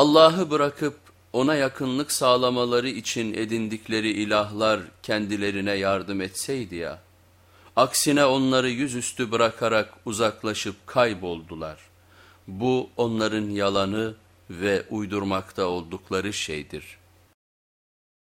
Allah'ı bırakıp ona yakınlık sağlamaları için edindikleri ilahlar kendilerine yardım etseydi ya, aksine onları yüzüstü bırakarak uzaklaşıp kayboldular. Bu onların yalanı ve uydurmakta oldukları şeydir.''